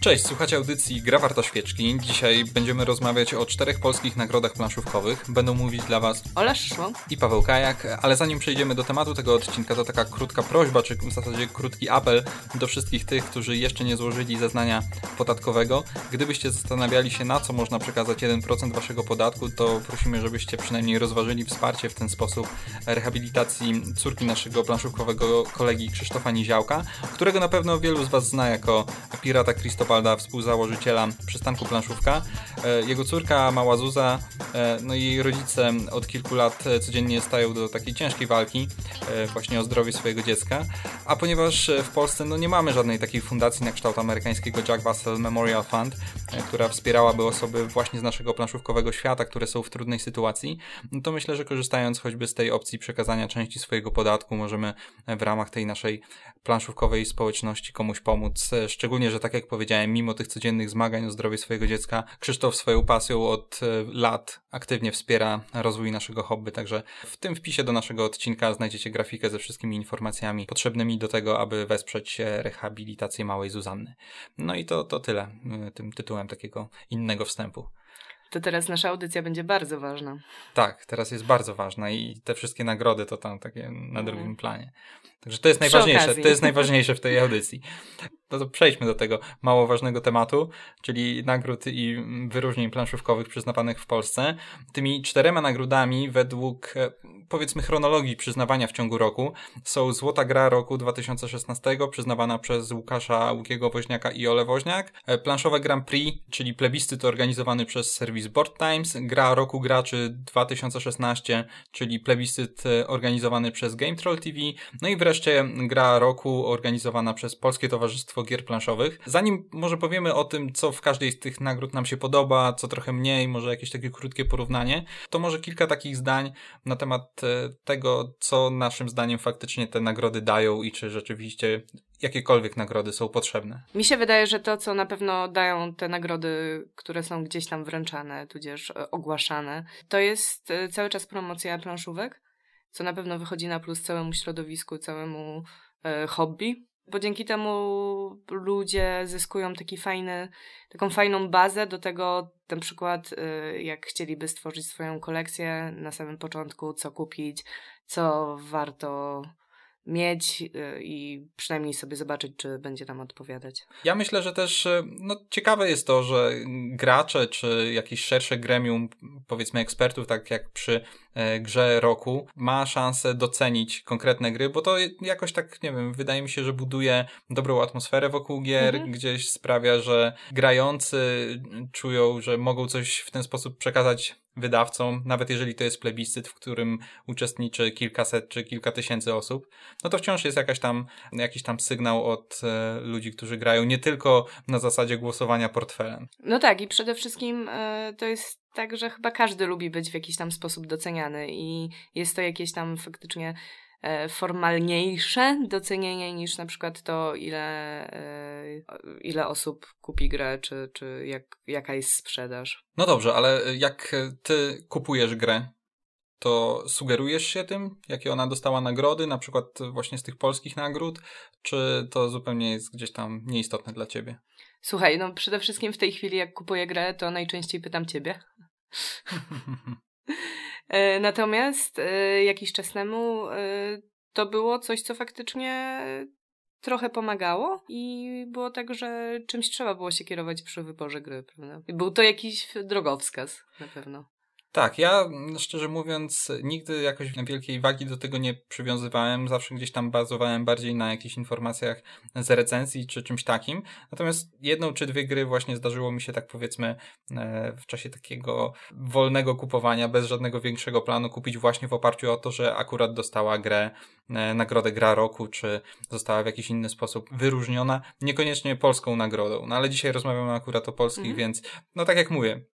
Cześć, słuchacie audycji Gra Warta Świeczki. Dzisiaj będziemy rozmawiać o czterech polskich nagrodach planszówkowych. Będą mówić dla Was Ola Szyszło i Paweł Kajak, ale zanim przejdziemy do tematu tego odcinka, to taka krótka prośba, czy w zasadzie krótki apel do wszystkich tych, którzy jeszcze nie złożyli zeznania podatkowego. Gdybyście zastanawiali się, na co można przekazać 1% Waszego podatku, to prosimy, żebyście przynajmniej rozważyli wsparcie w ten sposób rehabilitacji córki naszego planszówkowego kolegi Krzysztofa Niziałka, którego na pewno wielu z Was zna jako pirata Krzysztofa Leopolda, współzałożyciela przystanku Planszówka. E, jego córka, mała Zuza, e, no i jej rodzice od kilku lat codziennie stają do takiej ciężkiej walki e, właśnie o zdrowie swojego dziecka. A ponieważ w Polsce no, nie mamy żadnej takiej fundacji na kształt amerykańskiego Jack Russell Memorial Fund, która wspierałaby osoby właśnie z naszego planszówkowego świata, które są w trudnej sytuacji, no to myślę, że korzystając choćby z tej opcji przekazania części swojego podatku, możemy w ramach tej naszej planszówkowej społeczności komuś pomóc. Szczególnie, że tak jak powiedziałem, mimo tych codziennych zmagań o zdrowie swojego dziecka, Krzysztof swoją pasją od e, lat aktywnie wspiera rozwój naszego hobby, także w tym wpisie do naszego odcinka znajdziecie grafikę ze wszystkimi informacjami potrzebnymi do tego, aby wesprzeć rehabilitację małej Zuzanny. No i to, to tyle e, tym tytułem takiego innego wstępu. To teraz nasza audycja będzie bardzo ważna. Tak, teraz jest bardzo ważna i te wszystkie nagrody to tam takie na drugim mm. planie. Także to jest najważniejsze, to jest najważniejsze w tej audycji. No to przejdźmy do tego mało ważnego tematu, czyli nagród i wyróżnień planszówkowych przyznawanych w Polsce. Tymi czterema nagrodami według e, powiedzmy chronologii przyznawania w ciągu roku są Złota Gra roku 2016 przyznawana przez Łukasza Łukiego Woźniaka i Ole Woźniak, e, Planszowe Grand Prix, czyli plebiscyt organizowany przez serwis Board Times, Gra Roku Graczy 2016, czyli plebiscyt e, organizowany przez Game Troll TV, no i wreszcie Gra Roku organizowana przez Polskie Towarzystwo Mnóstwo Gier Planszowych. Zanim może powiemy o tym, co w każdej z tych nagród nam się podoba, co trochę mniej, może jakieś takie krótkie porównanie, to może kilka takich zdań na temat e, tego, co naszym zdaniem faktycznie te nagrody dają i czy rzeczywiście jakiekolwiek nagrody są potrzebne. Mi się wydaje, że to, co na pewno dają te nagrody, które są gdzieś tam wręczane, tudzież e, ogłaszane, to jest e, cały czas promocja planszówek, co na pewno wychodzi na plus całemu środowisku, całemu hobby bo dzięki temu ludzie zyskują taki fajny, taką fajną bazę do tego, na przykład y, jak chcieliby stworzyć swoją kolekcję na samym początku, co kupić, co warto mieć y, i przynajmniej sobie zobaczyć, czy będzie nam odpowiadać. Ja myślę, że też y, no, ciekawe jest to, że gracze czy jakieś szersze gremium, powiedzmy ekspertów, tak jak przy e, grze roku, ma szansę docenić konkretne gry, bo to jakoś tak, nie wiem, wydaje mi się, że buduje dobrą atmosferę wokół gier, mhm. gdzieś sprawia, że grający czują, że mogą coś w ten sposób przekazać wydawcom, nawet jeżeli to jest plebiscyt, w którym uczestniczy kilkaset czy kilka tysięcy osób, no to wciąż jest jakaś tam, jakiś tam sygnał od e, ludzi, którzy grają nie tylko na zasadzie głosowania portfelem. No tak i przede wszystkim e, to jest tak, że chyba każdy lubi być w jakiś tam sposób doceniany i jest to jakieś tam faktycznie formalniejsze docenienie niż na przykład to, ile, e, ile osób kupi grę, czy, czy jak, jaka jest sprzedaż. No dobrze, ale jak ty kupujesz grę, to sugerujesz się tym, jakie ona dostała nagrody, na przykład właśnie z tych polskich nagród, czy to zupełnie jest gdzieś tam nieistotne dla ciebie? Słuchaj, no przede wszystkim w tej chwili, jak kupuję grę, to najczęściej pytam ciebie. E, natomiast e, jakiś czas temu e, to było coś, co faktycznie trochę pomagało i było tak, że czymś trzeba było się kierować przy wyborze gry, prawda? Był to jakiś drogowskaz na pewno. Tak, ja szczerze mówiąc nigdy jakoś wielkiej wagi do tego nie przywiązywałem, zawsze gdzieś tam bazowałem bardziej na jakichś informacjach z recenzji czy czymś takim. Natomiast jedną czy dwie gry właśnie zdarzyło mi się tak powiedzmy e, w czasie takiego wolnego kupowania, bez żadnego większego planu kupić właśnie w oparciu o to, że akurat dostała grę, e, nagrodę gra roku, czy została w jakiś inny sposób wyróżniona, niekoniecznie polską nagrodą. No ale dzisiaj rozmawiamy akurat o polskich, mm. więc no tak jak mówię,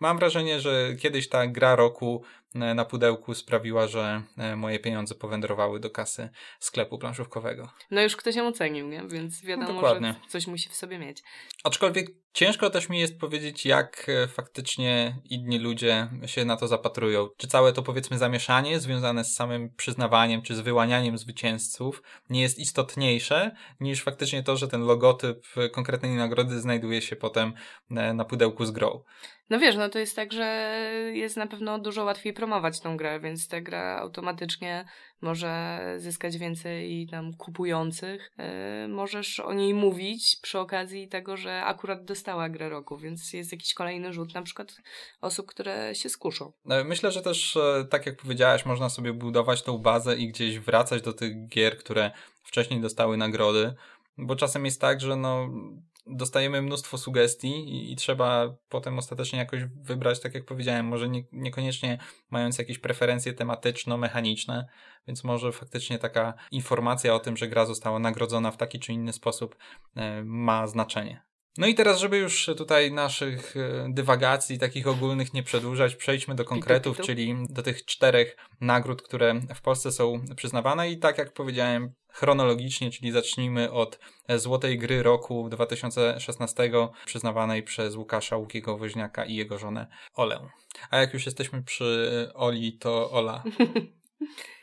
mam wrażenie, że kiedyś ta gra roku na pudełku sprawiła, że e, moje pieniądze powędrowały do kasy sklepu planszówkowego. No już ktoś ją ocenił, nie? Więc wiadomo, no że coś musi w sobie mieć. Aczkolwiek ciężko też mi jest powiedzieć, jak e, faktycznie inni ludzie się na to zapatrują. Czy całe to powiedzmy zamieszanie związane z samym przyznawaniem, czy z wyłanianiem zwycięzców nie jest istotniejsze niż faktycznie to, że ten logotyp konkretnej nagrody znajduje się potem na pudełku z grą. No wiesz, no to jest tak, że jest na pewno dużo łatwiej promować tą grę, więc ta gra automatycznie może zyskać więcej tam kupujących. Yy, możesz o niej mówić przy okazji tego, że akurat dostała grę roku, więc jest jakiś kolejny rzut na przykład osób, które się skuszą. No, myślę, że też tak jak powiedziałaś, można sobie budować tą bazę i gdzieś wracać do tych gier, które wcześniej dostały nagrody, bo czasem jest tak, że no dostajemy mnóstwo sugestii i, i, trzeba potem ostatecznie jakoś wybrać, tak jak powiedziałem, może nie, niekoniecznie mając jakieś preferencje tematyczno-mechaniczne, więc może faktycznie taka informacja o tym, że gra została nagrodzona w taki czy inny sposób e, ma znaczenie. No i teraz, żeby już tutaj naszych e, dywagacji takich ogólnych nie przedłużać, przejdźmy do konkretów, pitu, pitu. czyli do tych czterech nagród, które w Polsce są przyznawane i tak jak powiedziałem chronologicznie, czyli zacznijmy od e, Złotej Gry roku 2016 przyznawanej przez Łukasza Łukiego Woźniaka i jego żonę Olę. A jak już jesteśmy przy e, Oli, to Ola.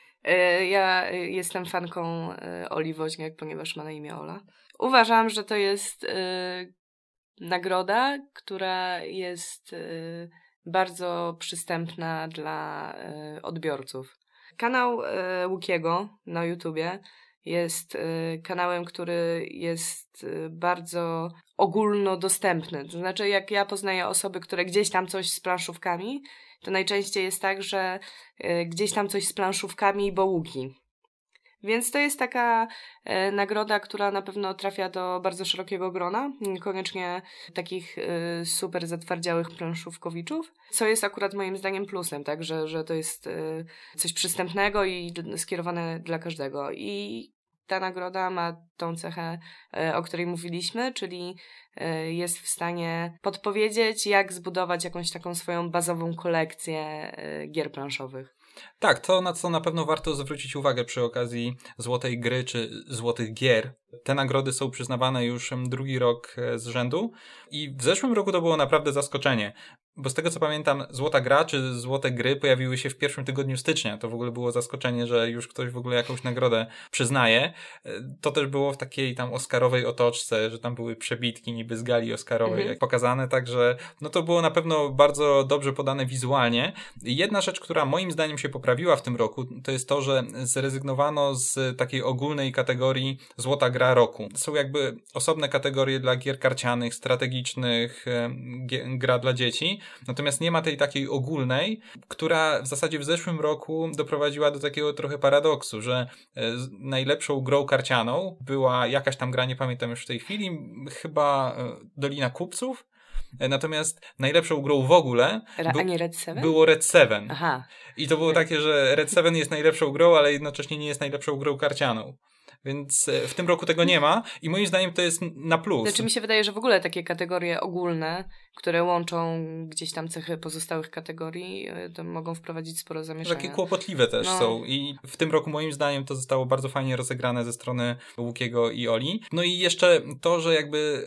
ja jestem fanką Oli Woźniak, ponieważ ma na imię Ola. Uważam, że to jest nagroda, która jest bardzo przystępna dla odbiorców. Kanał Łukiego na YouTubie jest kanałem, który jest bardzo ogólnodostępny. To znaczy, jak ja poznaję osoby, które gdzieś tam coś z planszówkami, to najczęściej jest tak, że gdzieś tam coś z planszówkami, bo Łuki. Więc to jest taka e, nagroda, która na pewno trafia do bardzo szerokiego grona, niekoniecznie takich e, super zatwardziałych planszówkowiczów, co jest akurat moim zdaniem plusem, tak, że, że to jest e, coś przystępnego i skierowane dla każdego. I ta nagroda ma tą cechę, e, o której mówiliśmy, czyli e, jest w stanie podpowiedzieć, jak zbudować jakąś taką swoją bazową kolekcję e, gier planszowych. Tak, to na co na pewno warto zwrócić uwagę przy okazji Złotej Gry czy Złotych Gier. Te nagrody są przyznawane już drugi rok z rzędu i w zeszłym roku to było naprawdę zaskoczenie. Bo z tego co pamiętam, Złota Gra czy Złote Gry pojawiły się w pierwszym tygodniu stycznia. To w ogóle było zaskoczenie, że już ktoś w ogóle jakąś nagrodę przyznaje. To też było w takiej tam Oscarowej otoczce, że tam były przebitki niby z gali Oscarowej mhm. pokazane, także no to było na pewno bardzo dobrze podane wizualnie. Jedna rzecz, która moim zdaniem się poprawiła w tym roku, to jest to, że zrezygnowano z takiej ogólnej kategorii Złota Gra roku. Są jakby osobne kategorie dla gier karcianych, strategicznych, gra dla dzieci, Natomiast nie ma tej takiej ogólnej, która w zasadzie w zeszłym roku doprowadziła do takiego trochę paradoksu, że e, najlepszą grą karcianą była jakaś tam gra, nie pamiętam już w tej chwili, chyba e, Dolina Kupców. E, natomiast najlepszą grą w ogóle a nie Red 7? było Red 7. Aha. I to było takie, że Red 7 jest najlepszą grą, ale jednocześnie nie jest najlepszą grą karcianą. Więc w tym roku tego nie ma i moim zdaniem to jest na plus. Znaczy mi się wydaje, że w ogóle takie kategorie ogólne które łączą gdzieś tam cechy pozostałych kategorii, e, to mogą wprowadzić sporo zamieszania. Takie kłopotliwe też no. są i w tym roku moim zdaniem to zostało bardzo fajnie rozegrane ze strony Łukiego i Oli. No i jeszcze to, że jakby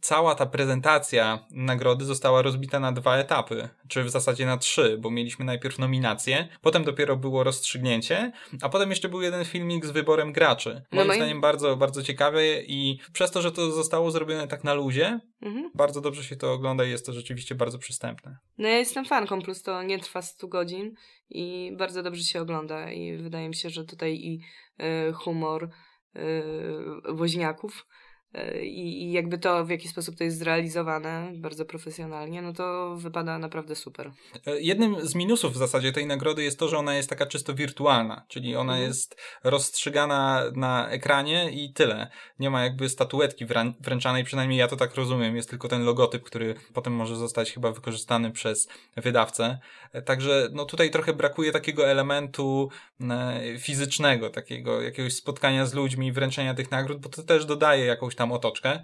cała ta prezentacja nagrody została rozbita na dwa etapy, czy w zasadzie na trzy, bo mieliśmy najpierw nominację, potem dopiero było rozstrzygnięcie, a potem jeszcze był jeden filmik z wyborem graczy. No moim no zdaniem bardzo, bardzo ciekawy i przez to, że to zostało zrobione tak na luzie, mhm. bardzo dobrze się to ogląda i jest to rzeczywiście bardzo przystępne. No ja jestem fanką, plus to nie trwa 100 godzin i bardzo dobrze się ogląda i wydaje mi się, że tutaj i y, humor y, woźniaków i, i jakby to, w jaki sposób to jest zrealizowane bardzo profesjonalnie, no to wypada naprawdę super. E, jednym z minusów w zasadzie tej nagrody jest to, że ona jest taka czysto wirtualna, czyli ona mhm. jest rozstrzygana na ekranie i tyle. Nie ma jakby statuetki wręczanej, przynajmniej ja to tak rozumiem, jest tylko ten logotyp, który potem może zostać chyba wykorzystany przez wydawcę. E, także no tutaj trochę brakuje takiego elementu e, fizycznego, takiego jakiegoś spotkania z ludźmi, wręczenia tych nagród, bo to też dodaje jakąś tam tam otoczkę.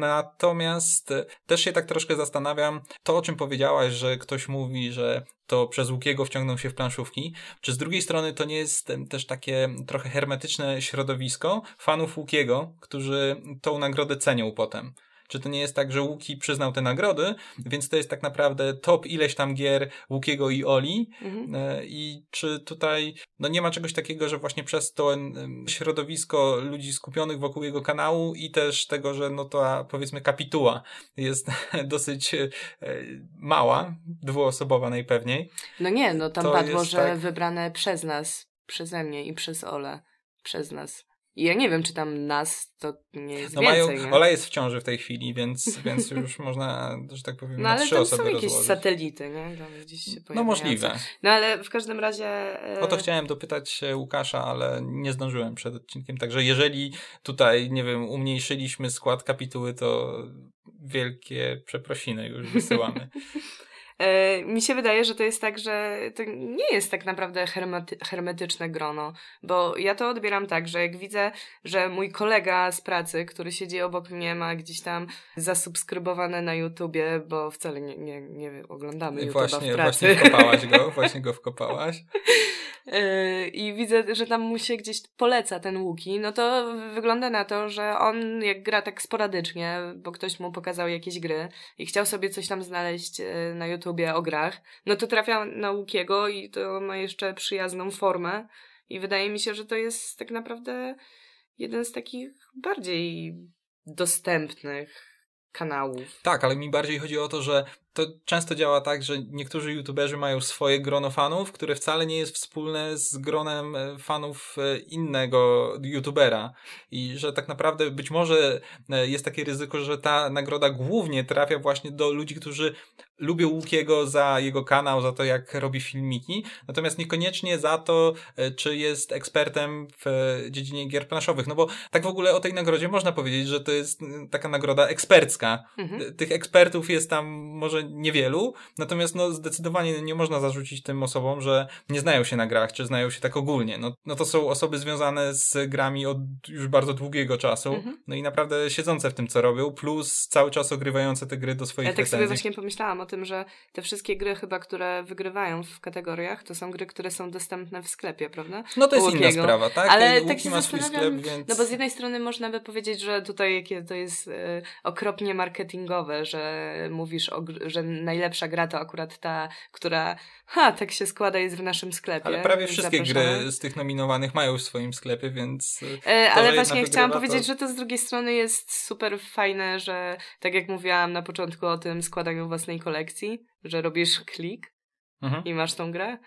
Natomiast też się tak troszkę zastanawiam, to o czym powiedziałaś, że ktoś mówi, że to przez Łukiego wciągną się w planszówki, czy z drugiej strony to nie jest też takie trochę hermetyczne środowisko fanów Łukiego, którzy tą nagrodę cenią potem. Czy to nie jest tak, że Łuki przyznał te nagrody, więc to jest tak naprawdę top ileś tam gier Łukiego i Oli mhm. E, i czy tutaj no nie ma czegoś takiego, że właśnie przez to środowisko ludzi skupionych wokół jego kanału i też tego, że no to powiedzmy kapituła jest dosyć e, mała, dwuosobowa najpewniej. No nie, no tam padło, że tak... wybrane przez nas, przeze mnie i przez Ole, przez nas. I ja nie wiem, czy tam nas to nie jest no więcej. Mają, nie? Ola jest w ciąży w tej chwili, więc, więc już można, że tak powiem, no, na trzy osoby rozłożyć. No ale są jakieś satelity, nie? Tam gdzieś się no możliwe. No ale w każdym razie... E... O to chciałem dopytać Łukasza, ale nie zdążyłem przed odcinkiem, także jeżeli tutaj, nie wiem, umniejszyliśmy skład kapituły, to wielkie przeprosiny już wysyłamy. E, mi się wydaje, że to jest tak, że to nie jest tak naprawdę hermety, hermetyczne grono, bo ja to odbieram tak, że jak widzę, że mój kolega z pracy, który siedzi obok mnie, ma gdzieś tam zasubskrybowane na YouTubie, bo wcale nie, nie, nie oglądamy YouTube'a właśnie, w pracy. Właśnie wkopałaś go, właśnie go wkopałaś. Yy, i widzę, że tam mu się gdzieś poleca ten Łuki, no to wygląda na to, że on jak gra tak sporadycznie, bo ktoś mu pokazał jakieś gry i chciał sobie coś tam znaleźć yy, na YouTubie o grach, no to trafia na Łukiego i to ma jeszcze przyjazną formę i wydaje mi się, że to jest tak naprawdę jeden z takich bardziej dostępnych kanałów. Tak, ale mi bardziej chodzi o to, że to często działa tak, że niektórzy youtuberzy mają swoje grono fanów, które wcale nie jest wspólne z gronem e, fanów e, innego youtubera. I że tak naprawdę być może e, jest takie ryzyko, że ta nagroda głównie trafia właśnie do ludzi, którzy lubią Łukiego za jego kanał, za to jak robi filmiki, natomiast niekoniecznie za to, czy jest ekspertem w dziedzinie gier planszowych. No bo tak w ogóle o tej nagrodzie można powiedzieć, że to jest taka nagroda ekspercka. Mhm. Tych ekspertów jest tam może niewielu, natomiast no zdecydowanie nie można zarzucić tym osobom, że nie znają się na grach, czy znają się tak ogólnie. No, no to są osoby związane z grami od już bardzo długiego czasu, mhm. no i naprawdę siedzące w tym, co robią, plus cały czas ogrywające te gry do swoich Ja tak recenzji. sobie właśnie pomyślałam o tym, że te wszystkie gry chyba, które wygrywają w kategoriach, to są gry, które są dostępne w sklepie, prawda? No to jest inna sprawa, tak? Ale tak się ma swój sklep, więc... No bo z jednej strony można by powiedzieć, że tutaj jakie to jest e, okropnie marketingowe, że mówisz, o, że najlepsza gra to akurat ta, która ha, tak się składa, jest w naszym sklepie. Ale prawie wszystkie zapraszamy. gry z tych nominowanych mają w swoim sklepie, więc... E, to, ale właśnie chciałam to... powiedzieć, że to z drugiej strony jest super fajne, że tak jak mówiłam na początku o tym składaniu własnej kolekcji, że robisz klik mhm. i masz tą grę,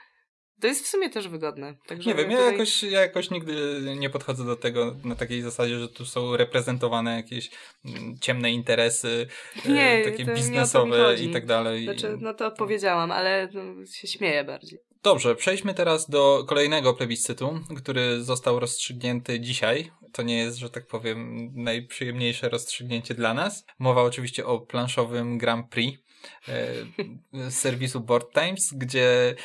to jest w sumie też wygodne. Także nie wiem, tutaj... ja, jakoś, ja jakoś nigdy nie podchodzę do tego na takiej zasadzie, że tu są reprezentowane jakieś mm, ciemne interesy, e, nie, takie biznesowe i tak dalej. Znaczy, no to powiedziałam, ale no, się śmieję bardziej. Dobrze, przejdźmy teraz do kolejnego plebiscytu, który został rozstrzygnięty dzisiaj. To nie jest, że tak powiem, najprzyjemniejsze rozstrzygnięcie dla nas. Mowa oczywiście o planszowym Grand Prix e, serwisu Board Times, gdzie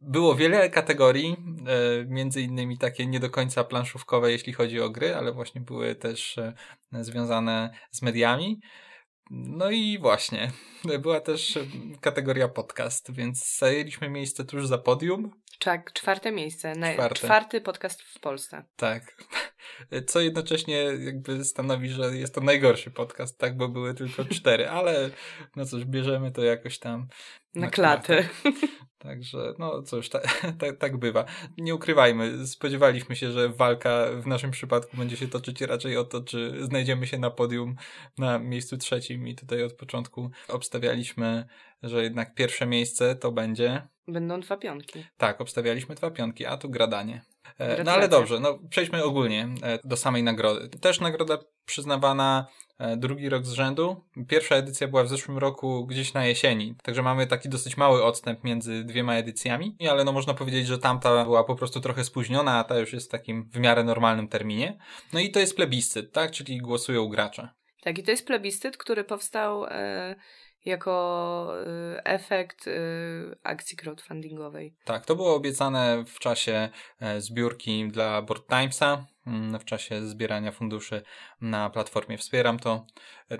było wiele kategorii, e, między innymi takie nie do końca planszówkowe, jeśli chodzi o gry, ale właśnie były też e, związane z mediami. No i właśnie, była też kategoria podcast, więc zajęliśmy miejsce tuż za podium. Tak, czwarte miejsce. Czwarte. Czwarty podcast w Polsce. Tak. Co jednocześnie jakby stanowi, że jest to najgorszy podcast, tak, bo były tylko cztery, ale no cóż, bierzemy to jakoś tam na, na klatę. Także, no cóż, tak, ta, tak bywa. Nie ukrywajmy, spodziewaliśmy się, że walka w naszym przypadku będzie się toczyć raczej o to, czy znajdziemy się na podium na miejscu trzecim i tutaj od początku obstawialiśmy, że jednak pierwsze miejsce to będzie... Będą dwa pionki. Tak, obstawialiśmy dwa pionki, a tu gradanie. E, no ale dobrze, no przejdźmy ogólnie e, do samej nagrody. Też nagroda przyznawana e, drugi rok z rzędu. Pierwsza edycja była w zeszłym roku gdzieś na jesieni, także mamy taki dosyć mały odstęp między dwiema edycjami, ale no można powiedzieć, że tamta była po prostu trochę spóźniona, a ta już jest w takim w miarę normalnym terminie. No i to jest plebiscyt, tak? Czyli głosują gracze. Tak, i to jest plebiscyt, który powstał e, jako e, efekt e, akcji crowdfundingowej. Tak, to było obiecane w czasie e, zbiórki dla Board Timesa mm, w czasie zbierania funduszy na platformie Wspieram to.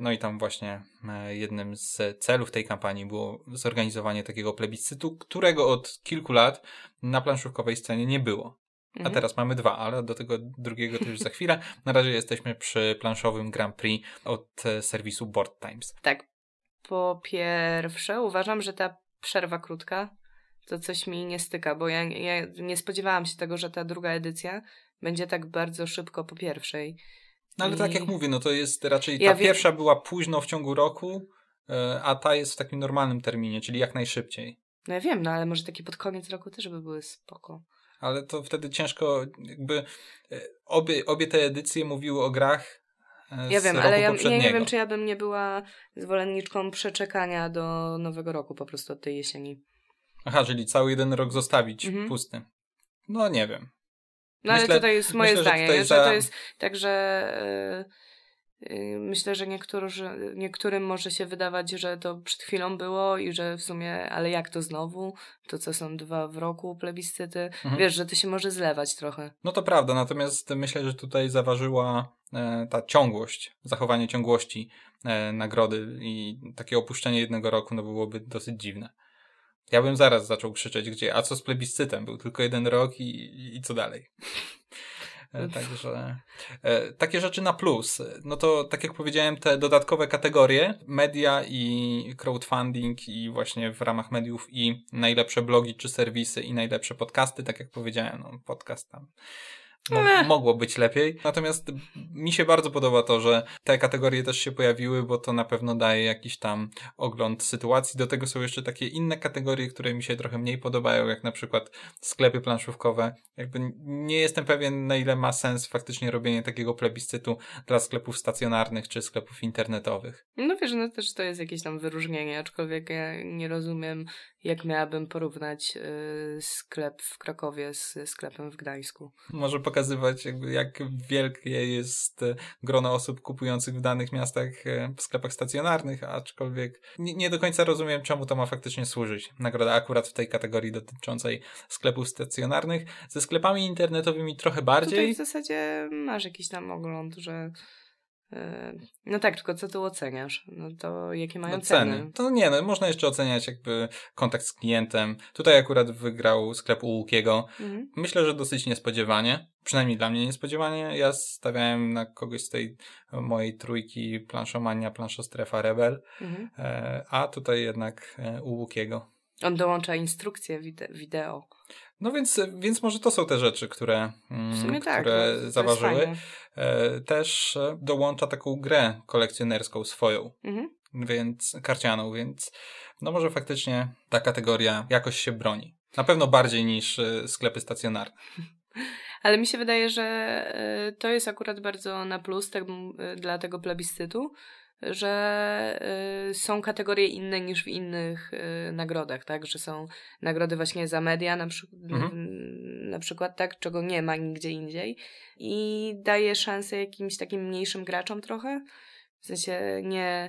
No i tam właśnie e, jednym z celów tej kampanii było zorganizowanie takiego plebiscytu, którego od kilku lat na planszówkowej scenie nie było. A Mhm. teraz mamy dwa, ale do tego drugiego to już za chwilę. Na razie jesteśmy przy planszowym Grand Prix od e, serwisu Board Times. Tak. Po pierwsze, uważam, że ta przerwa krótka to coś mi nie styka, bo ja, ja nie spodziewałam się tego, że ta druga edycja będzie tak bardzo szybko po pierwszej. No ale tak I- jak mówię, no to jest raczej ta Ja pierwsza była późno w ciągu roku, e, a ta jest w takim normalnym terminie, czyli jak najszybciej. No ja wiem, no ale może takie pod koniec roku też by były spoko. Ale to wtedy ciężko, jakby e, obie, obie te edycje mówiły o grach Ja wiem, ale ja, nie wiem, czy ja bym nie była zwolenniczką przeczekania do nowego roku po prostu od tej jesieni. Aha, czyli cały jeden rok zostawić Mhm. pusty. No nie wiem. No ale Myślę- tutaj jest moje myślę, że zdanie, nie? za- że to jest tak, że yy, myślę, że niektórzy, niektórym może się wydawać, że to przed chwilą było i że w sumie, ale jak to znowu? To co są dwa w roku plebiscyty? Mhm. Wiesz, że to się może zlewać trochę. No to prawda, natomiast myślę, że tutaj zaważyła e, ta ciągłość, zachowanie ciągłości e, nagrody i takie opuszczenie jednego roku no byłoby dosyć dziwne. Ja bym zaraz zaczął krzyczeć, gdzie, a co z plebiscytem? Był tylko jeden rok i, i, i co dalej? E, Także e, takie rzeczy na plus. No to tak jak powiedziałem, te dodatkowe kategorie, media i crowdfunding i właśnie w ramach mediów i najlepsze blogi czy serwisy i najlepsze podcasty, tak jak powiedziałem, no podcast tam mo- mogło być lepiej. Natomiast mi się bardzo podoba to, że te kategorie też się pojawiły, bo to na pewno daje jakiś tam ogląd sytuacji. Do tego są jeszcze takie inne kategorie, które mi się trochę mniej podobają, jak na przykład sklepy planszówkowe. Jakby nie jestem pewien, na ile ma sens faktycznie robienie takiego plebiscytu dla sklepów stacjonarnych czy sklepów internetowych. No wiesz, no też to jest jakieś tam wyróżnienie, aczkolwiek ja nie rozumiem, jak miałabym porównać yy, sklep w Krakowie z sklepem w Gdańsku. Może pokazywać, jakby jak wielkie jest e, grono osób kupujących w danych miastach e, w sklepach stacjonarnych, aczkolwiek nie, nie do końca rozumiem, czemu to ma faktycznie służyć. Nagroda akurat w tej kategorii dotyczącej sklepów stacjonarnych. Ze sklepami internetowymi trochę Tutaj bardziej. w zasadzie masz jakiś tam ogląd, że no tak, tylko co tu oceniasz? No to jakie mają No, ceny? To nie, no, można jeszcze oceniać jakby kontakt z klientem. Tutaj akurat wygrał sklep u Łukiego. Mhm. Myślę, że dosyć niespodziewanie. Przynajmniej dla mnie niespodziewanie. Ja stawiałem na kogoś z tej mojej trójki planszomania, planszostrefa Rebel, Mhm. e, a tutaj jednak e, u Łukiego. On dołącza instrukcję wide- wideo. No więc, więc może to są te rzeczy, które, mm, tak. które jest zaważyły. E, Też e, dołącza taką grę kolekcjonerską swoją, Mhm. więc karcianą, więc no może faktycznie ta kategoria jakoś się broni. Na pewno bardziej niż e, sklepy stacjonarne. Ale mi się wydaje, że to jest akurat bardzo na plus tem, e, dla tego plebiscytu, że e, są kategorie inne niż w innych e, nagrodach, tak? Że są nagrody właśnie za media na, przy, Mhm. na przykład, tak? Czego nie ma nigdzie indziej. I daje szansę jakimś takim mniejszym graczom trochę. W sensie nie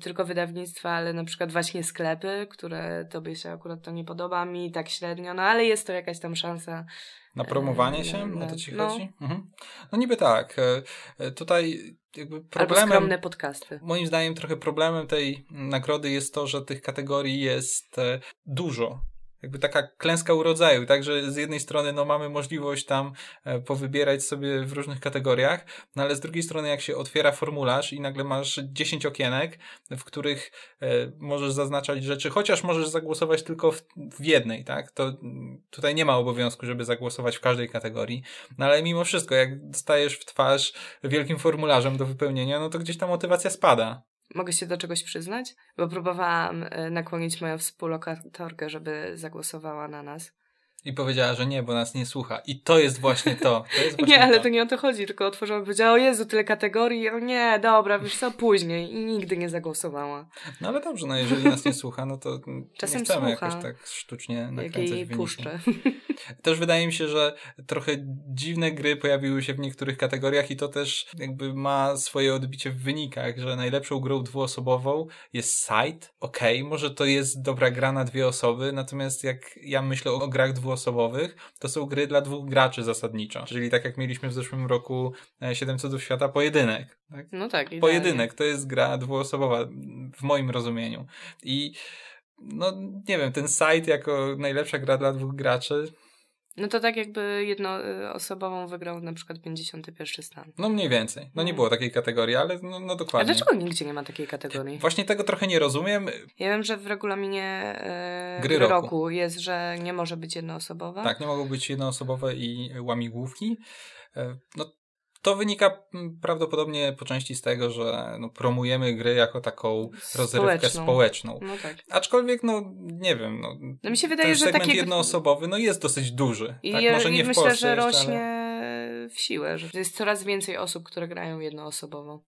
tylko wydawnictwa, ale na przykład właśnie sklepy, które tobie się akurat to nie podoba, mi tak średnio, no ale jest to jakaś tam szansa Na promowanie E, się? no, O to ci no. chodzi? Mhm. No niby tak. E, e, Tutaj jakby Albo problemem... skromne podcasty. Moim zdaniem trochę problemem tej nagrody jest to, że tych kategorii jest e, dużo. Jakby taka klęska urodzaju, tak, że z jednej strony no, mamy możliwość tam e, powybierać sobie w różnych kategoriach, no ale z drugiej strony jak się otwiera formularz i nagle masz 10 okienek, w których e, możesz zaznaczać rzeczy, chociaż możesz zagłosować tylko w, w jednej, tak, to mm, tutaj nie ma obowiązku, żeby zagłosować w każdej kategorii, no ale mimo wszystko, jak dostajesz w twarz wielkim formularzem do wypełnienia, no to gdzieś ta motywacja spada. Mogę się do czegoś przyznać? Bo próbowałam e, nakłonić moją współlokatorkę, żeby zagłosowała na nas. I powiedziała, że nie, bo nas nie słucha. I to jest właśnie to. to jest właśnie Nie, ale to. to nie o to chodzi, tylko otworzyłam i powiedziała, o Jezu, tyle kategorii, o nie, dobra, wiesz co, później. I nigdy nie zagłosowała. No ale dobrze, no jeżeli nas nie słucha, no to Czasem nie chcemy słucha. jakoś tak sztucznie nakręcać jej puszczę. Też wydaje mi się, że trochę dziwne gry pojawiły się w niektórych kategoriach i to też jakby ma swoje odbicie w wynikach, że najlepszą grą dwuosobową jest Sight. Okej, może to jest dobra gra na dwie osoby, natomiast jak ja myślę o grach dwuosobowych to są gry dla dwóch graczy zasadniczo. Czyli tak jak mieliśmy w zeszłym roku e, Siedem Cudów Świata, pojedynek. Tak? No tak. idealnie. Pojedynek to jest gra dwuosobowa w moim rozumieniu. I no nie wiem, ten site jako najlepsza gra dla dwóch graczy, No to tak jakby jednoosobową wygrał na przykład 51 stan. no mniej więcej. No nie Mm. było takiej kategorii, ale no, no A dokładnie. dlaczego nigdzie nie ma takiej kategorii? Właśnie tego trochę nie rozumiem. Ja wiem, że w regulaminie Gry gry roku. roku. jest, że nie może być jednoosobowa. Tak, nie mogą być jednoosobowe i łamigłówki. E, No, to wynika mm, prawdopodobnie po części z tego, że no, promujemy gry jako taką rozrywkę Społeczną. społeczną. No tak. Aczkolwiek, no nie wiem, no, No mi się wydaje, że segment takie... jednoosobowy no, jest dosyć duży. I, tak? je- Może i nie w myślę, Polsce że jeszcze, rośnie ale... w siłę, że jest coraz więcej osób, które grają jednoosobowo.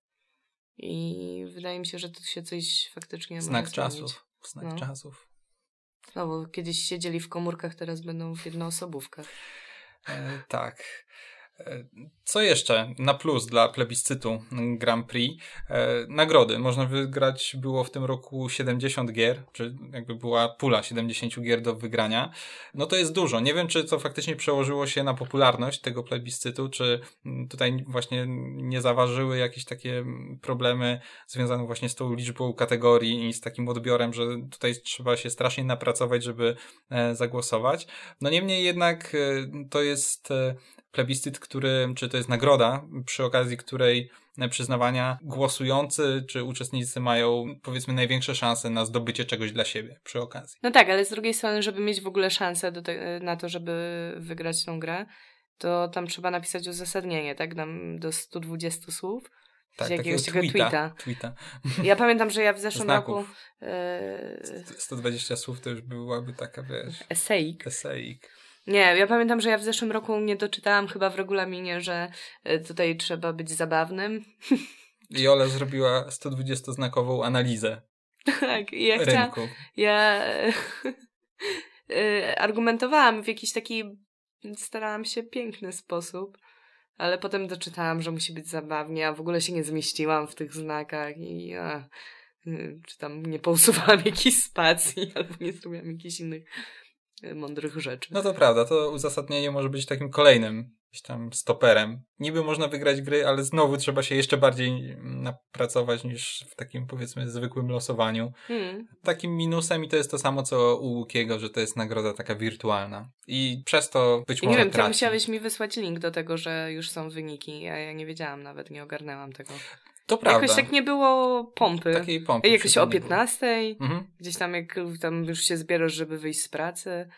I wydaje mi się, że to się coś faktycznie Znak czasów. Znak No. czasów. No bo kiedyś siedzieli w komórkach, teraz będą w jednoosobówkach. E, tak. Co jeszcze na plus dla plebiscytu Grand Prix? E, nagrody. Można wygrać było w tym roku 70 gier, czy jakby była pula 70 gier do wygrania. No to jest dużo. Nie wiem, czy to faktycznie przełożyło się na popularność tego plebiscytu, czy tutaj właśnie nie zaważyły jakieś takie problemy związane właśnie z tą liczbą kategorii i z takim odbiorem, że tutaj trzeba się strasznie napracować, żeby e, zagłosować. No niemniej jednak e, to jest plebiscyt, który, czy to jest nagroda, przy okazji której przyznawania głosujący czy uczestnicy mają powiedzmy największe szanse na zdobycie czegoś dla siebie przy okazji. No tak, ale z drugiej strony, żeby mieć w ogóle szansę te, na to, żeby wygrać tą grę, to tam trzeba napisać uzasadnienie, tak? Nam do 120 słów. Tak, jakiegoś takiego tweeta. tweeta. tweeta. Ja pamiętam, że ja w zeszłym Znaków. roku e, 120 słów to już byłaby taka, wiesz, eseik. eseik. Nie, ja pamiętam, że ja w zeszłym roku nie doczytałam chyba w regulaminie, że e, tutaj trzeba być zabawnym. I Ola zrobiła 120-znakową analizę tak, i ja chciałam, ja e, argumentowałam w jakiś taki, starałam się, piękny sposób, ale potem doczytałam, że musi być zabawnie, a w ogóle się nie zmieściłam w tych znakach i a, y, czy tam nie pousuwałam jakichś spacji, albo nie zrobiłam jakichś innych mądrych rzeczy. No to prawda, to uzasadnienie może być takim kolejnym gdzieś tam stoperem. Niby można wygrać gry, ale znowu trzeba się jeszcze bardziej napracować niż w takim powiedzmy zwykłym losowaniu. Hmm. Takim minusem i to jest to samo co u Łukiego, że to jest nagroda taka wirtualna. I przez to być I może nie wiem, traci. musiałeś mi wysłać link do tego, że już są wyniki, ja nie wiedziałam nawet, nie ogarnęłam tego. To prawda. Jakoś tak nie było pompy. Takiej pompy. Jakoś o tym nie było. 15, Mhm. gdzieś tam jak tam już się zbierasz, żeby wyjść z pracy,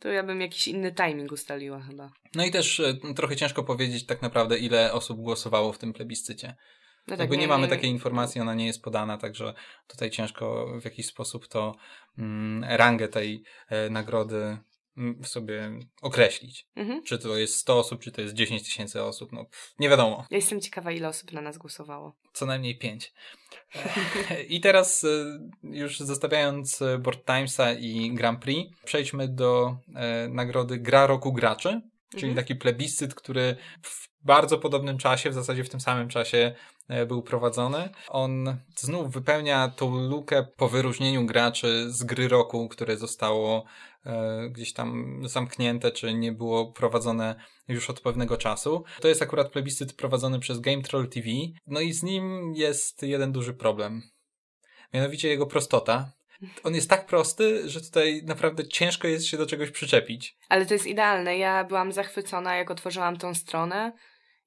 to ja bym jakiś inny timing ustaliła chyba. No i też e, trochę ciężko powiedzieć tak naprawdę, ile osób głosowało w tym plebiscycie. No Jakby nie, mamy takiej informacji, ona nie jest podana, także tutaj ciężko w jakiś sposób to mm, rangę tej e, nagrody sobie określić. Mhm. Czy to jest 100 osób, czy to jest 10 tysięcy osób, no pff, nie wiadomo. Ja jestem ciekawa, ile osób na nas głosowało. Co najmniej 5. I teraz e, już zostawiając e, Board Timesa i Grand Prix, przejdźmy do e, nagrody Gra Roku Graczy, czyli Mhm. taki plebiscyt, który w bardzo podobnym czasie, w zasadzie w tym samym czasie e, był prowadzony. On znów wypełnia tą lukę po wyróżnieniu graczy z gry roku, które zostało gdzieś tam zamknięte, czy nie było prowadzone już od pewnego czasu. To jest akurat plebiscyt prowadzony przez Game Troll TV, no i z nim jest jeden duży problem. Mianowicie jego prostota. On jest tak prosty, że tutaj naprawdę ciężko jest się do czegoś przyczepić. Ale to jest idealne. Ja byłam zachwycona, jak otworzyłam tą stronę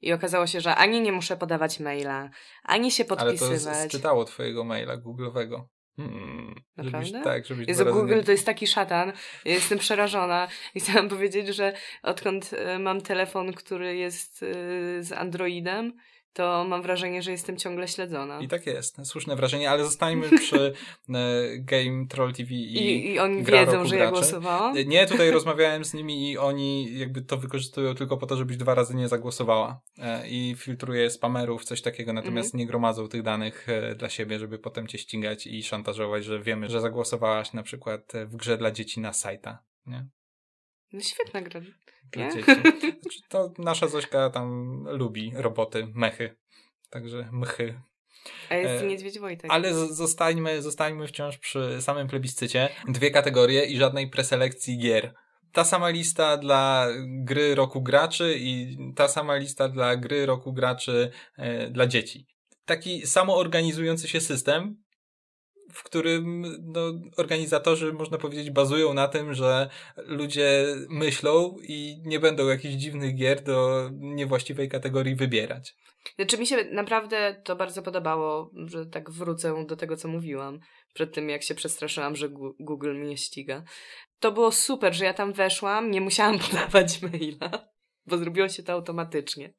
i okazało się, że ani nie muszę podawać maila, ani się Ale to podpisywać. czytało twojego maila Google'owego. Hmm, Naprawdę? Żebyś, tak, żebyś Jezu, Google nie- to jest taki szatan. Ja jestem przerażona. I chciałam powiedzieć, że odkąd e, mam telefon, który jest e, z Androidem, to mam wrażenie, że jestem ciągle śledzona. I tak jest, słuszne wrażenie, ale zostańmy przy e, Game Troll TV i, I, i oni gra wiedzą, że ja graczy. głosowałam. Nie, tutaj rozmawiałem z nimi i oni jakby to wykorzystują tylko po to, żebyś dwa razy nie zagłosowała e, i filtruje spamerów, coś takiego, natomiast Mhm. nie gromadzą tych danych e, dla siebie, żeby potem cię ścigać i szantażować, że wiemy, że zagłosowałaś na przykład e, w grze dla dzieci na sajta. Nie? No świetna gra. Nie? Znaczy, to nasza Zośka tam lubi roboty, mechy. Także mchy. A jest E, niedźwiedź Wojtek. Ale zostańmy, zostańmy wciąż przy samym plebiscycie. Dwie kategorie i żadnej preselekcji gier. ta sama lista dla gry roku graczy i ta sama lista dla gry roku graczy e, dla dzieci. Taki samoorganizujący się system, w którym no, organizatorzy, można powiedzieć, bazują na tym, że ludzie myślą i nie będą jakichś dziwnych gier do niewłaściwej kategorii wybierać. Znaczy mi się naprawdę to bardzo podobało, że tak wrócę do tego, co mówiłam przed tym, jak się przestraszyłam, że Google mnie ściga. To było super, że ja tam weszłam, nie musiałam podawać maila, bo zrobiło się to automatycznie.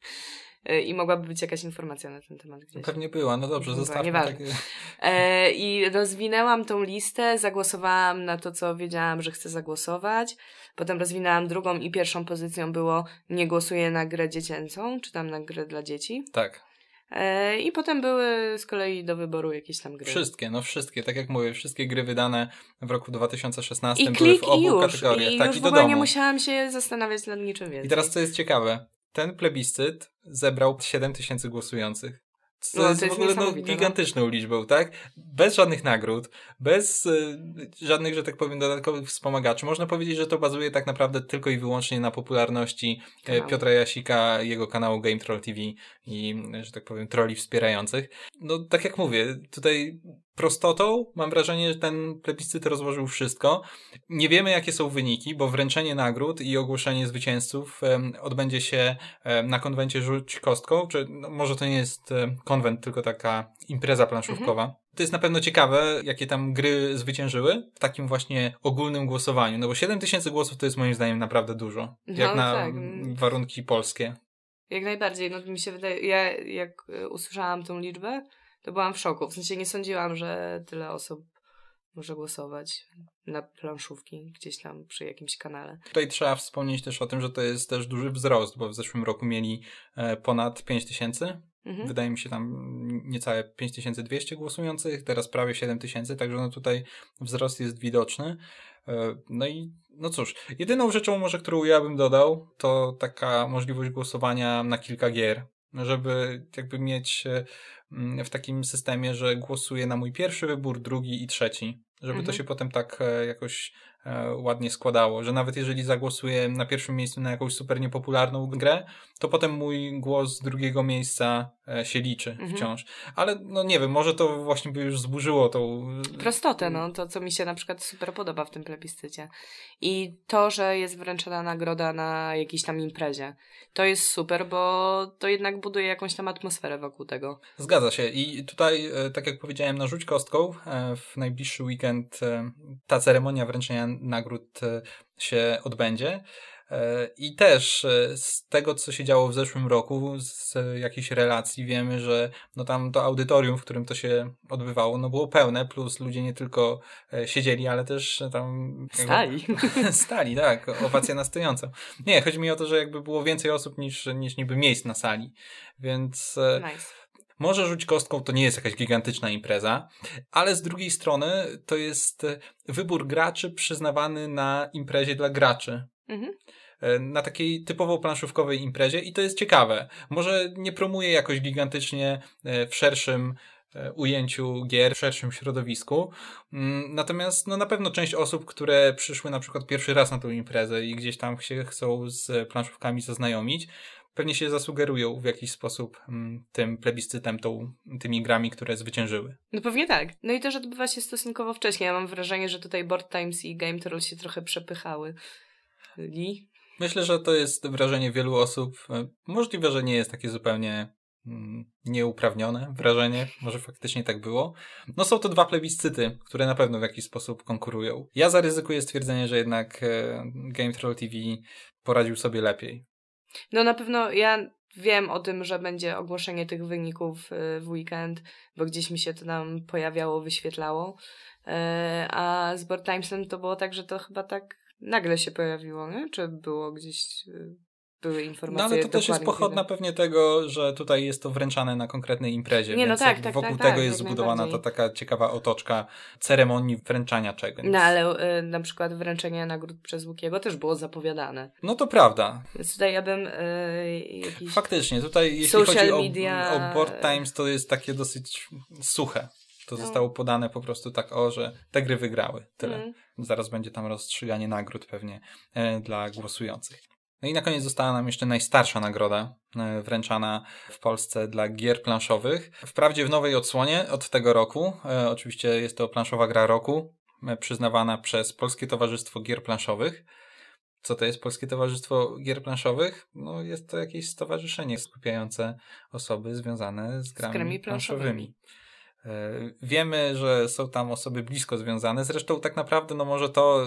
E, i mogłaby być jakaś informacja na ten temat gdzieś. Pewnie była, no dobrze, zostawmy takie... E, I rozwinęłam tą listę, zagłosowałam na to, co wiedziałam, że chcę zagłosować. Potem rozwinęłam drugą i pierwszą pozycją było nie głosuję na grę dziecięcą, czy tam na grę dla dzieci. Tak. E, I potem były z kolei do wyboru jakieś tam gry. Wszystkie, no wszystkie, tak jak mówię, wszystkie gry wydane w roku 2016 I były w obu i już, kategoriach. I tak, już i w do ogóle domu. nie musiałam się zastanawiać nad niczym więcej. I teraz co jest ciekawe, ten plebiscyt zebrał 7 tysięcy głosujących. Co No, jest, to jest w ogóle no, no. gigantyczną liczbą, tak? Bez żadnych nagród, bez y, żadnych, że tak powiem, dodatkowych wspomagaczy. Można powiedzieć, że to bazuje tak naprawdę tylko i wyłącznie na popularności Kanału. Piotra Jasika, jego kanału Game Troll TV i, że tak powiem, troli wspierających. No, tak jak mówię, tutaj prostotą mam wrażenie, że ten plebiscyt rozłożył wszystko. Nie wiemy, jakie są wyniki, bo wręczenie nagród i ogłoszenie zwycięzców odbędzie się na konwencie Rzuć Kostką, czy no, może to nie jest konwent, tylko taka impreza planszówkowa. To jest na pewno ciekawe, jakie tam gry zwyciężyły w takim właśnie ogólnym głosowaniu, no bo 7 tysięcy głosów to jest moim zdaniem naprawdę dużo, No, jak na tak. mm, warunki polskie. Jak najbardziej, no mi się wydaje, ja jak y, usłyszałam tą liczbę, to byłam w szoku. W sensie nie sądziłam, że tyle osób może głosować na planszówki gdzieś tam przy jakimś kanale. Tutaj trzeba wspomnieć też o tym, że to jest też duży wzrost, bo w zeszłym roku mieli e, ponad 5 tysięcy. Mhm. Wydaje mi się tam niecałe 5200 głosujących, teraz prawie 7000, także no tutaj wzrost jest widoczny. E, No i no cóż, jedyną rzeczą może, którą ja bym dodał, to taka możliwość głosowania na kilka gier, żeby jakby mieć e, mm, w takim systemie, że głosuję na mój pierwszy wybór, drugi i trzeci, żeby to Mhm. się potem tak e, jakoś ładnie składało, że nawet jeżeli zagłosuję na pierwszym miejscu na jakąś super niepopularną grę, to potem mój głos z drugiego miejsca e, się liczy Mhm. wciąż. Ale no nie wiem, może to właśnie by już zburzyło tą... Prostotę, no, to co mi się na przykład super podoba w tym plebiscycie. I to, że jest wręczona nagroda na jakiejś tam imprezie. To jest super, bo to jednak buduje jakąś tam atmosferę wokół tego. Zgadza się. I tutaj, e, tak jak powiedziałem, na rzuć kostką e, w najbliższy weekend e, ta ceremonia wręczenia nagród e, się odbędzie. E, I też e, z tego, co się działo w zeszłym roku, z jakichś relacji wiemy, że no tam to audytorium, w którym to się odbywało, no było pełne, plus ludzie nie tylko siedzieli, ale też tam... Stali. Stali, tak. Owacja na stojąco. Nie, chodzi mi o to, że jakby było więcej osób niż, niż niby miejsc na sali. Więc Nice. Może rzuć kostką to nie jest jakaś gigantyczna impreza, ale z drugiej strony to jest e, wybór graczy przyznawany na imprezie dla graczy. Mhm. E, Na takiej typowo planszówkowej imprezie i to jest ciekawe. Może nie promuje jakoś gigantycznie e, w szerszym ujęciu gier, w szerszym środowisku. Mm, Natomiast no, na pewno część osób, które przyszły na przykład pierwszy raz na tą imprezę i gdzieś tam się chcą z planszówkami zaznajomić, pewnie się zasugerują w jakiś sposób mm, tym plebiscytem, tą, tymi grami, które zwyciężyły. No pewnie tak. No i też odbywa się stosunkowo wcześnie. Ja mam wrażenie, że tutaj Board Times i Game Troll się trochę przepychały. Li? Myślę, że to jest wrażenie wielu osób. E, Możliwe, że nie jest takie zupełnie mm, nieuprawnione wrażenie. Może faktycznie tak było. No są to dwa plebiscyty, które na pewno w jakiś sposób konkurują. Ja zaryzykuję stwierdzenie, że jednak e, Game Troll TV poradził sobie lepiej. No na pewno ja wiem o tym, że będzie ogłoszenie tych wyników y, w weekend, bo gdzieś mi się to tam pojawiało, wyświetlało. E, A z Board Timesem to było tak, że to chyba tak nagle się pojawiło, nie? Czy było gdzieś, y, były informacje No ale to też jest pochodna pewnie tego, że tutaj jest to wręczane na konkretnej imprezie, Nie, no więc tak, tak, wokół tak, tego tak, jest zbudowana ta taka ciekawa otoczka ceremonii wręczania czegoś. No ale y, na przykład wręczenie nagród przez Łukiego też było zapowiadane. No to prawda. Więc tutaj ja bym y, jakiś... Faktycznie, tutaj jeśli chodzi o, media- o Board Times, to jest takie dosyć suche. To No. zostało podane po prostu tak, o, że te gry wygrały. Tyle. Mm. Zaraz będzie tam rozstrzyganie nagród pewnie e, dla głosujących. No i na koniec została nam jeszcze najstarsza nagroda e, wręczana w Polsce dla gier planszowych. Wprawdzie w nowej odsłonie od tego roku. E, oczywiście jest to planszowa gra roku, e, przyznawana przez Polskie Towarzystwo Gier Planszowych. Co to jest Polskie Towarzystwo Gier Planszowych? No jest to jakieś stowarzyszenie skupiające osoby związane z grami, grami planszowymi. E, Wiemy, że są tam osoby blisko związane. Zresztą tak naprawdę, no może to,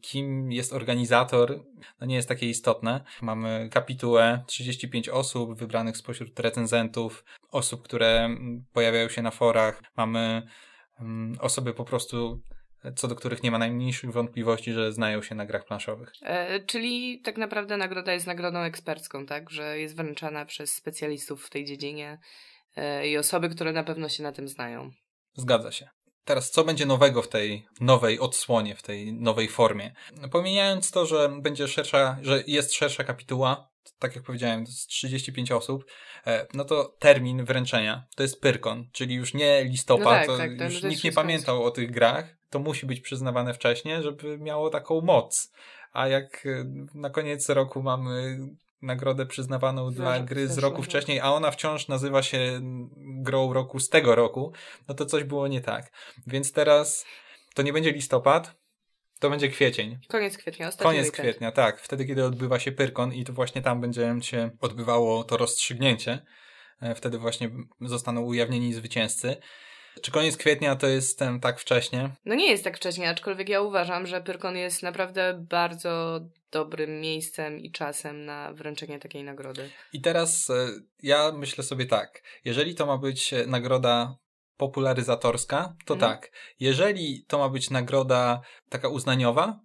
kim jest organizator, no nie jest takie istotne. Mamy kapitułę, 35 osób wybranych spośród recenzentów, osób, które mm, pojawiają się na forach. Mamy mm, osoby po prostu, co do których nie ma najmniejszych wątpliwości, że znają się na grach planszowych. E, czyli tak naprawdę nagroda jest nagrodą ekspercką, tak? Że jest wręczana przez specjalistów w tej dziedzinie e, i osoby, które na pewno się na tym znają. Zgadza się. Teraz, co będzie nowego w tej nowej odsłonie, w tej nowej formie? Pomijając to, że będzie szersza, że jest szersza kapituła, tak jak powiedziałem, jest 35 osób, e, no to termin wręczenia to jest Pyrkon, czyli już nie listopad, No tak, to tak, już jest nikt nie pamiętał o tych grach, to musi być przyznawane wcześniej, żeby miało taką moc. A jak e, na koniec roku mamy nagrodę przyznawaną dla gry z roku wcześniej, a ona wciąż nazywa się grą roku z tego roku, no to coś było nie tak. Więc teraz to nie będzie listopad, to będzie kwiecień. Koniec kwietnia, ostatni Koniec weekend. kwietnia, tak. Wtedy, kiedy odbywa się Pyrkon i to właśnie tam będzie się odbywało to rozstrzygnięcie. E, Wtedy właśnie zostaną ujawnieni zwycięzcy. Czy koniec kwietnia to jest em, tak wcześnie? No nie jest tak wcześnie, aczkolwiek ja uważam, że Pyrkon jest naprawdę bardzo dobrym miejscem i czasem na wręczenie takiej nagrody. I teraz e, ja myślę sobie tak. Jeżeli to ma być e, nagroda popularyzatorska, to Mhm. tak. Jeżeli to ma być nagroda taka uznaniowa,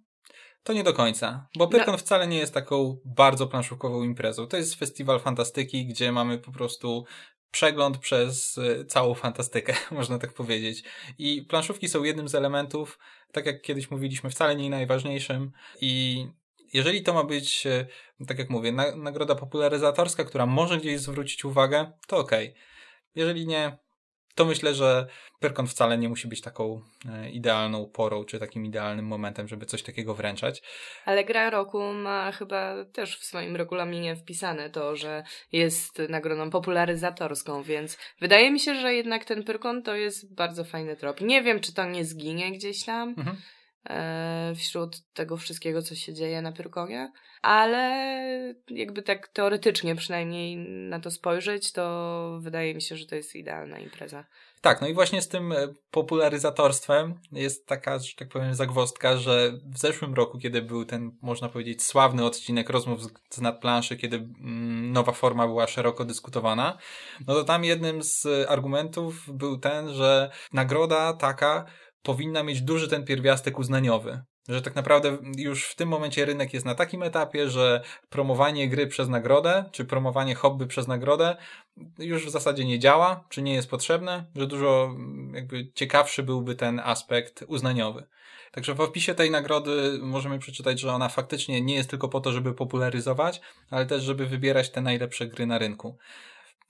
to nie do końca. Bo Pyrkon wcale nie jest taką bardzo planszówkową imprezą. To jest festiwal fantastyki, gdzie mamy po prostu przegląd przez e, całą fantastykę, można tak powiedzieć. I planszówki są jednym z elementów, tak jak kiedyś mówiliśmy, wcale nie najważniejszym. I jeżeli to ma być, e, tak jak mówię, na, nagroda popularyzatorska, która może gdzieś zwrócić uwagę, to okej. Jeżeli nie, to myślę, że Pyrkon wcale nie musi być taką e, idealną porą, czy takim idealnym momentem, żeby coś takiego wręczać. Ale gra roku ma chyba też w swoim regulaminie wpisane to, że jest nagrodą popularyzatorską, więc wydaje mi się, że jednak ten Pyrkon to jest bardzo fajny trop. Nie wiem, czy to nie zginie gdzieś tam Mhm. E, wśród tego wszystkiego, co się dzieje na Pyrkonie, ale jakby tak teoretycznie przynajmniej na to spojrzeć, to wydaje mi się, że to jest idealna impreza. Tak, no i właśnie z tym e, popularyzatorstwem jest taka, że tak powiem, zagwozdka, że w zeszłym roku, kiedy był ten, można powiedzieć, sławny odcinek rozmów z, z nadplanszy, kiedy mm, nowa forma była szeroko dyskutowana, no to tam jednym z e, argumentów był ten, że nagroda taka powinna mieć duży ten pierwiastek uznaniowy. Że tak naprawdę już w tym momencie rynek jest na takim etapie, że promowanie gry przez nagrodę, czy promowanie hobby przez nagrodę już w zasadzie nie działa, czy nie jest potrzebne, że dużo mm, jakby ciekawszy byłby ten aspekt uznaniowy. Także w opisie tej nagrody możemy przeczytać, że ona faktycznie nie jest tylko po to, żeby popularyzować, ale też, żeby wybierać te najlepsze gry na rynku.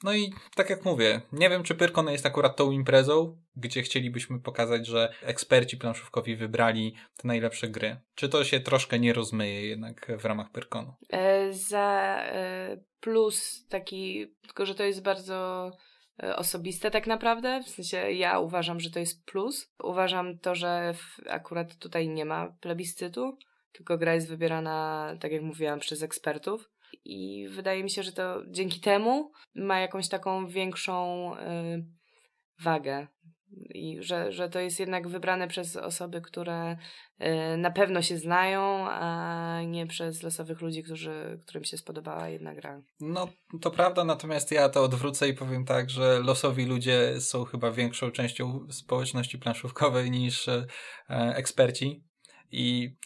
No i tak jak mówię, nie wiem, czy Pyrkon jest akurat tą imprezą, gdzie chcielibyśmy pokazać, że eksperci planszówkowi wybrali te najlepsze gry. Czy to się troszkę nie rozmyje jednak w ramach Pyrkonu? E, za e, plus taki, tylko że to jest bardzo e, osobiste tak naprawdę, w sensie ja uważam, że to jest plus. Uważam to, że w, akurat tutaj nie ma plebiscytu, tylko gra jest wybierana, tak jak mówiłam, przez ekspertów. I wydaje mi się, że to dzięki temu ma jakąś taką większą e, wagę. I że, że to jest jednak wybrane przez osoby, które e, na pewno się znają, a nie przez losowych ludzi, którzy, którym się spodobała jedna gra. No, to prawda, natomiast ja to odwrócę i powiem tak, że losowi ludzie są chyba większą częścią społeczności planszówkowej niż e, eksperci. I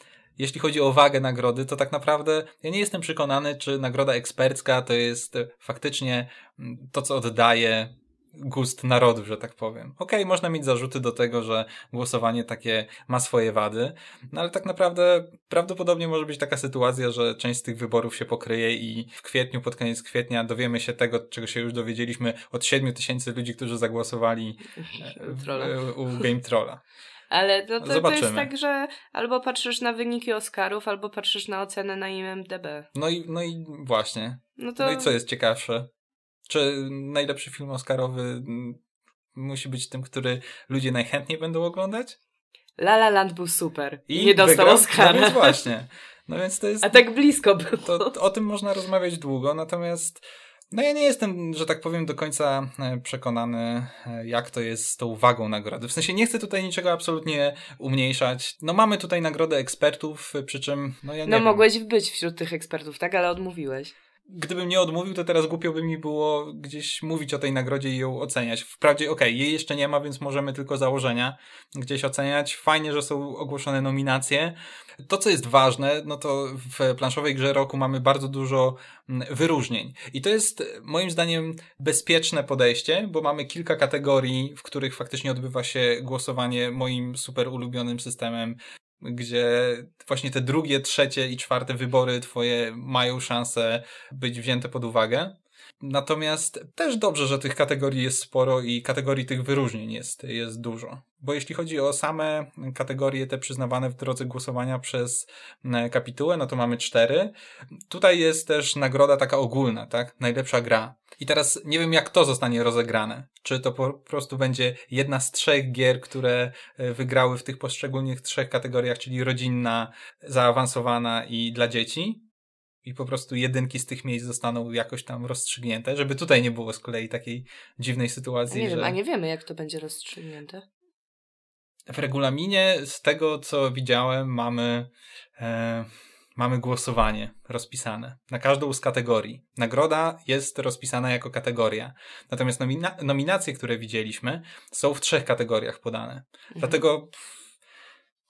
jeśli chodzi o wagę nagrody, to tak naprawdę ja nie jestem przekonany, czy nagroda ekspercka to jest faktycznie mm, to, co oddaje gust narodu, że tak powiem. Okej, okay, można mieć zarzuty do tego, że głosowanie takie ma swoje wady, no ale tak naprawdę prawdopodobnie może być taka sytuacja, że część z tych wyborów się pokryje i w kwietniu, pod koniec kwietnia dowiemy się tego, czego się już dowiedzieliśmy od 7 tysięcy ludzi, którzy zagłosowali w, u Game Trolla. Ale no to, to, jest tak, że albo patrzysz na wyniki Oscarów, albo patrzysz na ocenę na IMDb. No i, no i właśnie. No, to... no i co jest ciekawsze? Czy najlepszy film Oscarowy mm, musi być tym, który ludzie najchętniej będą oglądać? La La Land był super. I nie dostał wygrał? Oscara. No więc właśnie. No więc to jest... A tak blisko było. To, to, o tym można rozmawiać długo, natomiast no ja nie jestem, że tak powiem, do końca e, przekonany, e, jak to jest z tą wagą nagrody. W sensie nie chcę tutaj niczego absolutnie umniejszać. No mamy tutaj nagrodę ekspertów, przy czym, no ja nie No wiem. mogłeś być wśród tych ekspertów, tak? Ale odmówiłeś gdybym nie odmówił, to teraz głupio by mi było gdzieś mówić o tej nagrodzie i ją oceniać. Wprawdzie, okej, okay, jej jeszcze nie ma, więc możemy tylko założenia gdzieś oceniać. Fajnie, że są ogłoszone nominacje. To, co jest ważne, no to w planszowej grze roku mamy bardzo dużo mm, wyróżnień. I to jest moim zdaniem bezpieczne podejście, bo mamy kilka kategorii, w których faktycznie odbywa się głosowanie moim super ulubionym systemem gdzie właśnie te drugie, trzecie i czwarte wybory twoje mają szansę być wzięte pod uwagę. Natomiast też dobrze, że tych kategorii jest sporo i kategorii tych wyróżnień jest, jest dużo. Bo jeśli chodzi o same kategorie te przyznawane w drodze głosowania przez kapitułę, no to mamy cztery. Tutaj jest też nagroda taka ogólna, tak? Najlepsza gra. I teraz nie wiem, jak to zostanie rozegrane. Czy to po prostu będzie jedna z trzech gier, które e, wygrały w tych poszczególnych trzech kategoriach, czyli rodzinna, zaawansowana i dla dzieci, i po prostu jedynki z tych miejsc zostaną jakoś tam rozstrzygnięte, żeby tutaj nie było z kolei takiej dziwnej sytuacji. A nie że... wiem, a nie wiemy, jak to będzie rozstrzygnięte. W regulaminie, z tego co widziałem, mamy, e, mamy głosowanie rozpisane na każdą z kategorii. Nagroda jest rozpisana jako kategoria. Natomiast nomina nominacje, które widzieliśmy, są w trzech kategoriach podane. Mhm. Dlatego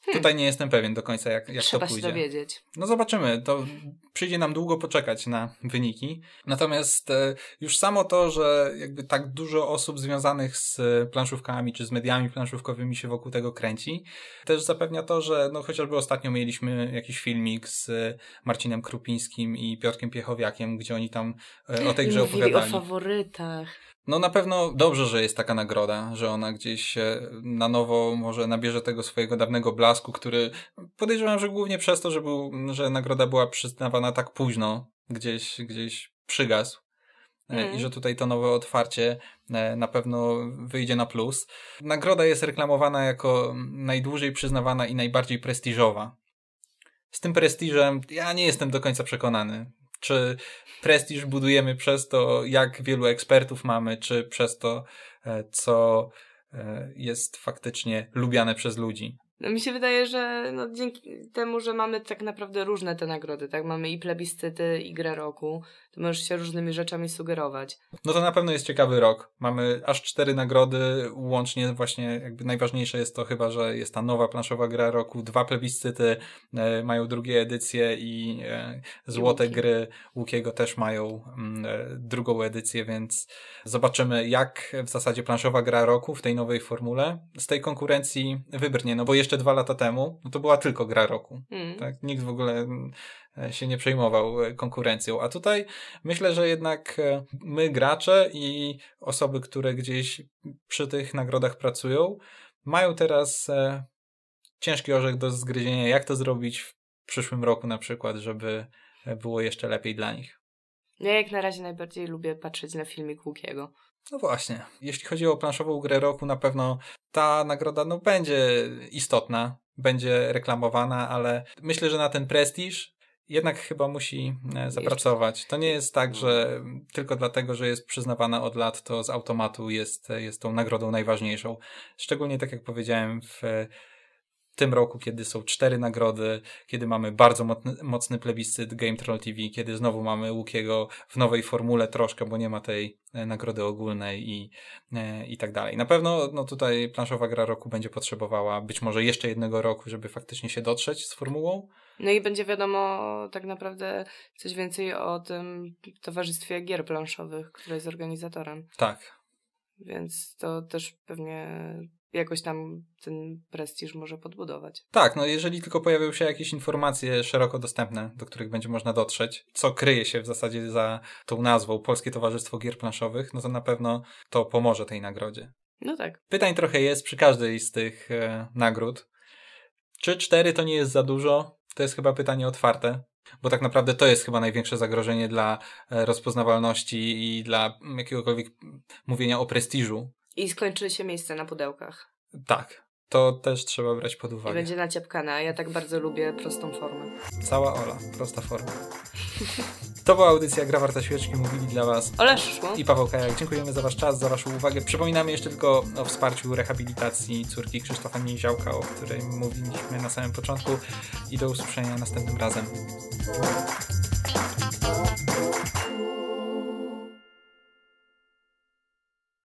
Hmm. Tutaj nie jestem pewien do końca, jak, jak Trzeba to pójdzie. Trzeba się dowiedzieć. No zobaczymy. To przyjdzie nam długo poczekać na wyniki. Natomiast e, już samo to, że jakby tak dużo osób związanych z planszówkami czy z mediami planszówkowymi się wokół tego kręci, też zapewnia to, że no chociażby ostatnio mieliśmy jakiś filmik z Marcinem Krupińskim i Piotrkiem Piechowiakiem, gdzie oni tam e, o tej grze opowiadali. o faworytach. No na pewno dobrze, że jest taka nagroda, że ona gdzieś na nowo może nabierze tego swojego dawnego blasku, który podejrzewam, że głównie przez to, że, był, że nagroda była przyznawana tak późno, gdzieś, gdzieś przygasł. Mm. I że tutaj to nowe otwarcie e, na pewno wyjdzie na plus. Nagroda jest reklamowana jako najdłużej przyznawana i najbardziej prestiżowa. Z tym prestiżem ja nie jestem do końca przekonany. Czy prestiż budujemy przez to, jak wielu ekspertów mamy, czy przez to, e, co e, jest faktycznie lubiane przez ludzi. No mi się wydaje, że no, dzięki temu, że mamy tak naprawdę różne te nagrody, tak? Mamy i plebiscyty, i grę roku, to możesz się różnymi rzeczami sugerować. No to na pewno jest ciekawy rok. Mamy aż cztery nagrody, łącznie właśnie jakby najważniejsze jest to chyba, że jest ta nowa planszowa gra roku, dwa plebiscyty e, mają drugie edycje i e, złote I gry Łukiego też mają mm, e, drugą edycję, więc zobaczymy jak w zasadzie planszowa gra roku w tej nowej formule z tej konkurencji wybrnie, no bo jeszcze dwa lata temu no to była tylko gra roku. Mm. Tak? Nikt w ogóle E, się nie przejmował e, konkurencją. A tutaj myślę, że jednak e, my, gracze i osoby, które gdzieś przy tych nagrodach pracują, mają teraz ciężki orzech do zgryzienia, jak to zrobić w przyszłym roku na przykład, żeby było jeszcze lepiej dla nich. Ja jak na razie najbardziej lubię patrzeć na filmik Łukiego. No właśnie. Jeśli chodzi o planszową grę roku, na pewno ta nagroda no, będzie istotna, będzie reklamowana, ale myślę, że na ten prestiż jednak chyba musi e, zapracować. To nie jest tak, że tylko dlatego, że jest przyznawana od lat, to z automatu jest, jest tą nagrodą najważniejszą. Szczególnie tak jak powiedziałem w tym roku, kiedy są cztery nagrody, kiedy mamy bardzo mocny, mocny plebiscyt Game Troll TV, kiedy znowu mamy Łukiego w nowej formule troszkę, bo nie ma tej e, nagrody ogólnej i, e, i tak dalej. Na pewno no tutaj planszowa gra roku będzie potrzebowała być może jeszcze jednego roku, żeby faktycznie się dotrzeć z formułą. No i będzie wiadomo tak naprawdę coś więcej o tym towarzystwie gier planszowych, które jest organizatorem. Tak. Więc to też pewnie jakoś tam ten prestiż może podbudować. Tak, no jeżeli tylko pojawią się jakieś informacje szeroko dostępne, do których będzie można dotrzeć, co kryje się w zasadzie za tą nazwą Polskie Towarzystwo Gier Planszowych, no to na pewno to pomoże tej nagrodzie. No tak. Pytań trochę jest przy każdej z tych e, nagród. Czy cztery to nie jest za dużo? To jest chyba pytanie otwarte, bo tak naprawdę to jest chyba największe zagrożenie dla e, rozpoznawalności i dla jakiegokolwiek mówienia o prestiżu. I skończy się miejsce na pudełkach. Tak, to też trzeba brać pod I uwagę. będzie naciapkane, a ja tak bardzo lubię prostą formę. Cała Ola, prosta forma. To była audycja Gra Warta Świeczki, mówili dla Was Ola Szszło. i Paweł Kajak. Dziękujemy za Wasz czas, za Waszą uwagę. Przypominamy jeszcze tylko o wsparciu rehabilitacji córki Krzysztofa Niziałka, o której mówiliśmy na samym początku i do usłyszenia następnym razem.